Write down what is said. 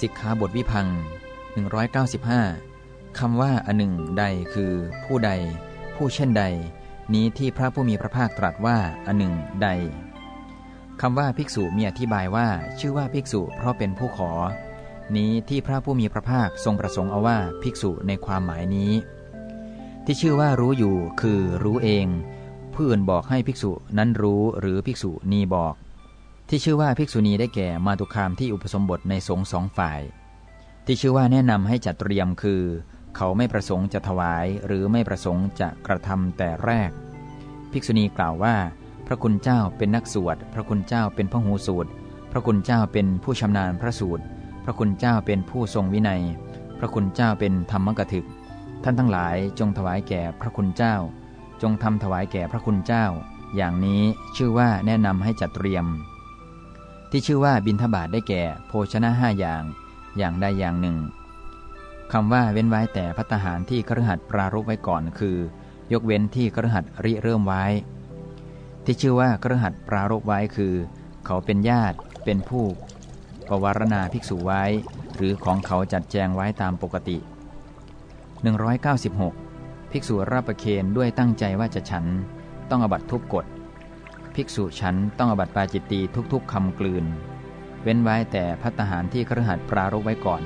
สิกขาบทวิพัง195คำว่าอันหนึ่งใดคือผู้ใด ผู้เช่นใด นี้ที่พระผู้มีพระภาคตรัสว่าอันหนึ่งใดคำว่าภิกษุมีอธิบายว่าชื่อว่าภิกษุเพราะเป็นผู้ขอ นี้ที่พระผู้มีพระภาคทรงประสงค์เอาว่าภิกษุในความหมายนี้ ที่ชื่อว่ารู้อยู่คือรู้เอง ผู้อื่นบอกให้ภิกษุนั้นรู้หรือภิกษุนีบอก ที่ชื่อว่าภิกษุณีได้แก่มาตุคามที่อุปสมบทในสงฆ์สองฝ่าย ที่ชื่อว่าแนะนำให้จัดเตรียมคือ เขาไม่ประสงค์จะถวายหรือไม่ประสงค์จะกระทำแต่แรก ภิกษุณีกล่าวว่า พระคุณเจ้าเป็นนักสวด พระคุณเจ้าเป็นพหูสูตร พระคุณเจ้าเป็นผู้ชำนาญพระสูตร พระคุณเจ้าเป็นผู้ทรงวินัย พระคุณเจ้าเป็นธรรมกถึก ท่านทั้งหลายจงถวายแก่พระคุณเจ้า จงทำถวายแก่พระคุณเจ้า อย่างนี้ชื่อว่าแนะนำให้จัดเตรียม ที่ชื่อว่าบินทบาทได้แก่ โภชนะห้าอย่าง อย่างใดอย่างหนึ่งคำว่าเว้นไว้แต่พัตหารที่ครหัสปรารบไว้ก่อนคือ ยกเว้นที่ครหัสริเริ่มไว้ ที่ชื่อว่าครหัสปรารบไว้คือ เขาเป็นญาติ เป็นผู้ปวารณาภิกษุไว้ หรือของเขาจัดแจงไว้ตามปกติ 196 ภิกษุรับประเคนด้วยตั้งใจว่าจะฉัน ต้องอบัตทุกกฎ ภิกษุฉันต้องอบัตปาจิตตีทุกๆคำกลืน เว้นไว้แต่พัตหารที่ครหัสปรารบไว้ก่อน